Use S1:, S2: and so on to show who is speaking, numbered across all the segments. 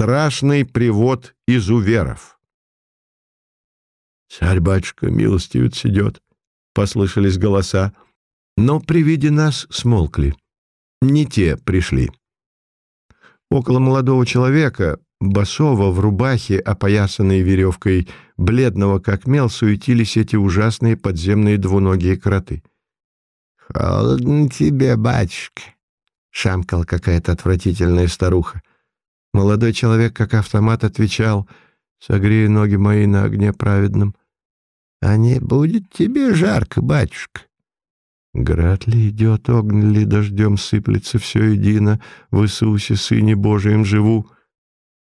S1: Страшный привод изуверов. «Царь-батюшка милостивец идет», — послышались голоса, но при виде нас смолкли. Не те пришли. Около молодого человека, босого в рубахе, опоясанной веревкой, бледного как мел, суетились эти ужасные подземные двуногие кроты.
S2: «Холодно тебе, батюшка», — шамкала какая-то отвратительная старуха. Молодой человек, как автомат, отвечал, «Согрей ноги мои на огне праведном». «А не будет тебе жарко, батюшка?»
S1: Град ли идет, огонь ли дождем сыплется все едино, в Иисусе, Сыне Божием живу.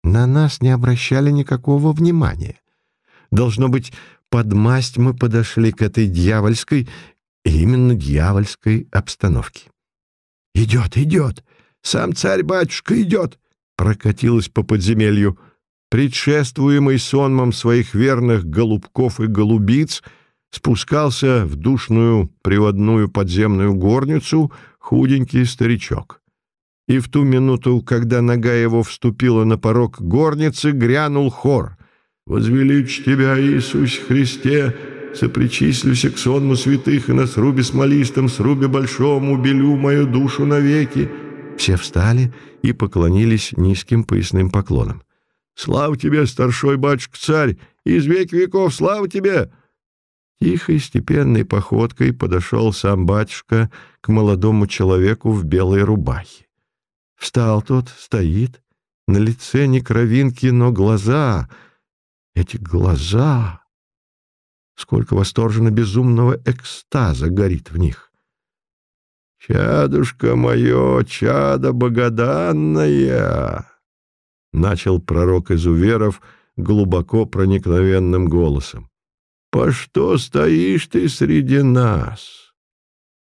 S1: На нас не обращали никакого внимания. Должно быть, под масть мы подошли к этой дьявольской, именно дьявольской обстановке. «Идет, идет! Сам царь-батюшка идет!» Прокатилась по подземелью. Предшествуемый сонмом своих верных голубков и голубиц — спускался в душную приводную подземную горницу худенький старичок. И в ту минуту, когда нога его вступила на порог горницы, грянул хор. «Возвеличь тебя, Иисус Христе, сопричислюся к сонму святых и на срубе смолистом, срубе большому, белю мою душу навеки». Все встали и поклонились низким поясным поклоном. «Слава тебе, старшой батюшка-царь! Из век веков слава тебе!» Тихой, степенной походкой подошел сам батюшка к молодому человеку в белой рубахе. Встал тот, стоит, на лице не кровинки, но глаза, эти глаза, сколько восторженно безумного экстаза горит в них. «Чадушка мое, чадо богоданное!» — начал пророк из уверов глубоко проникновенным голосом. По что стоишь ты среди нас?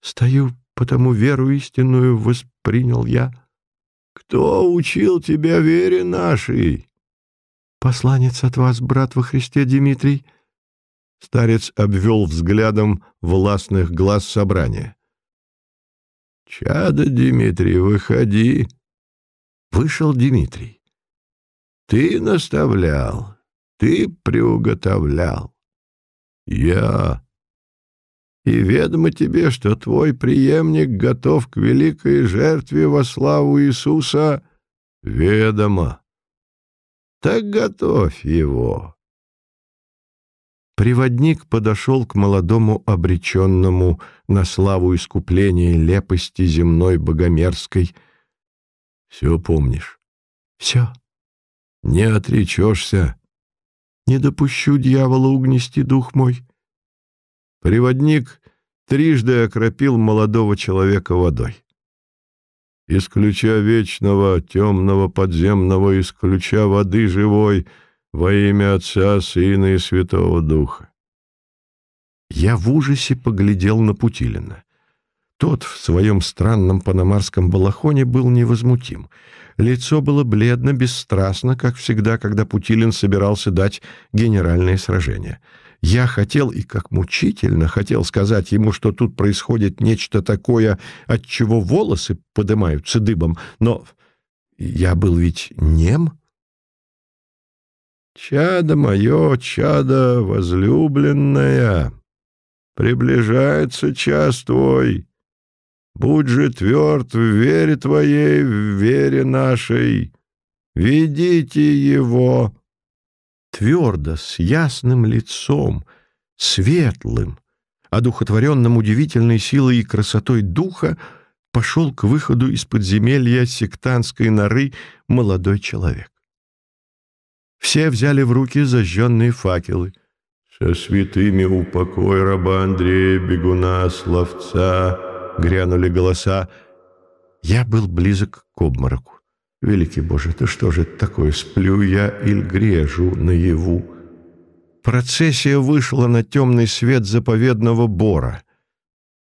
S1: Стою, потому веру истинную воспринял я. Кто учил тебя вере нашей? Посланец от вас, брат во Христе Дмитрий. Старец обвел взглядом властных глаз собрания. «Чадо, Дмитрий, выходи!» Вышел Дмитрий. «Ты наставлял, ты приуготовлял. «Я...» «И ведомо тебе, что твой преемник готов к великой жертве во славу Иисуса?» «Ведомо». «Так готовь его». Приводник подошел к молодому обреченному на славу искупления лепости земной богомерзкой. «Все помнишь?» «Все». «Не отречешься?» не допущу дьявола угнести дух мой. Приводник трижды окропил молодого человека водой. Из вечного, темного подземного, из воды живой, во имя Отца, Сына и Святого Духа. Я в ужасе поглядел на Путилина. Тот в своем странном панамарском балахоне был невозмутим. Лицо было бледно, бесстрастно, как всегда, когда Путилин собирался дать генеральное сражение. Я хотел, и как мучительно хотел сказать ему, что тут происходит нечто такое, от чего волосы поднимаются дыбом, но я был ведь нем. «Чадо мое, чадо возлюбленное, приближается час твой, Будь же тверд в вере твоей, в вере нашей. Ведите его. Твердо, с ясным лицом, светлым, одухотворенным удивительной силой и красотой духа, пошел к выходу из подземелья сектантской норы молодой человек. Все взяли в руки зажженные факелы. «Со святыми упокой раба Андрея, бегуна, словца, грянули голоса. Я был близок к обмороку. Великий Боже, ты что же это такое? Сплю я или грежу наяву? Процессия вышла на темный свет заповедного бора.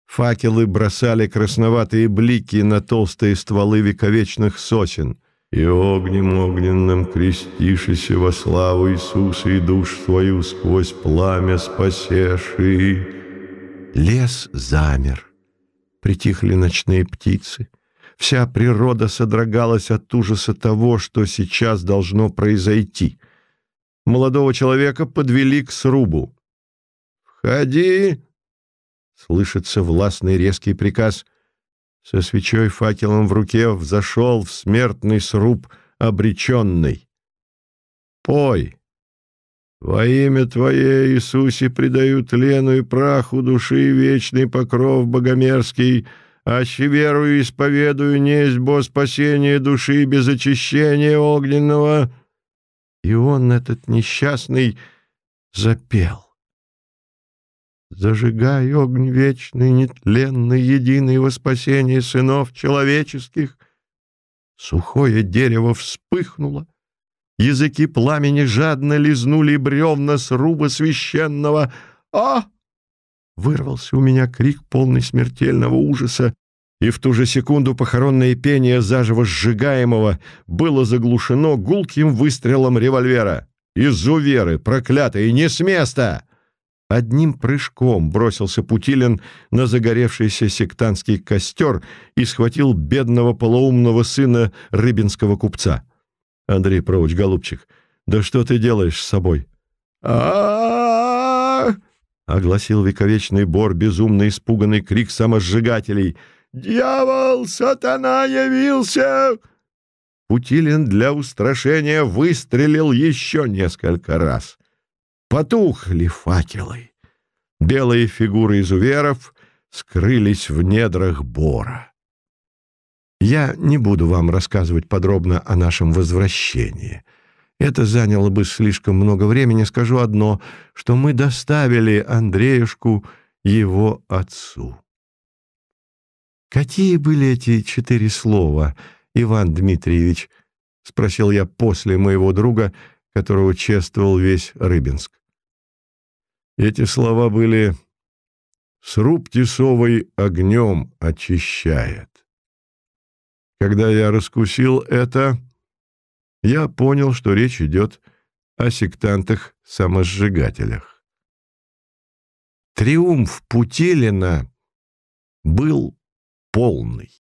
S1: Факелы бросали красноватые блики на толстые стволы вековечных сосен. «И огнем огненным крестишися во славу Иисуса и душ свою сквозь пламя спасеши». Лес замер притихли ночные птицы. Вся природа содрогалась от ужаса того, что сейчас должно произойти. Молодого человека подвели к срубу. «Входи!» — слышится властный резкий приказ. Со свечой факелом в руке взошел в смертный сруб обреченный. «Пой!» Во имя Твое, Иисусе, предают лену и праху души вечный покров богомерзкий, аще верую исповедую несть бо спасение души без очищения огненного». И он, этот несчастный, запел. «Зажигай огонь вечный, нетленный, единый во спасение сынов человеческих». Сухое дерево вспыхнуло, Языки пламени жадно лизнули бревна сруба священного. «А!» Вырвался у меня крик, полный смертельного ужаса, и в ту же секунду похоронное пение заживо сжигаемого было заглушено гулким выстрелом револьвера. «Изуверы, проклятые, не с места!» Одним прыжком бросился Путилин на загоревшийся сектантский костер и схватил бедного полоумного сына рыбинского купца. Андрей Провоч, голубчик, да что ты делаешь с собой? а огласил вековечный бор безумно испуганный крик самосжигателей. «Дьявол, сатана явился!» Путилин для устрашения выстрелил еще несколько раз. Потухли факелы. Белые фигуры изуверов скрылись в недрах бора. Я не буду вам рассказывать подробно о нашем возвращении. Это заняло бы слишком много времени. Скажу одно, что мы доставили Андреюшку его отцу. «Какие были эти четыре слова, Иван Дмитриевич?» — спросил я после моего друга, которого чествовал весь Рыбинск. Эти слова были «Сруб тесовый огнем очищает». Когда я раскусил это, я понял, что речь идет о сектантах-самосжигателях. Триумф Путилина был полный.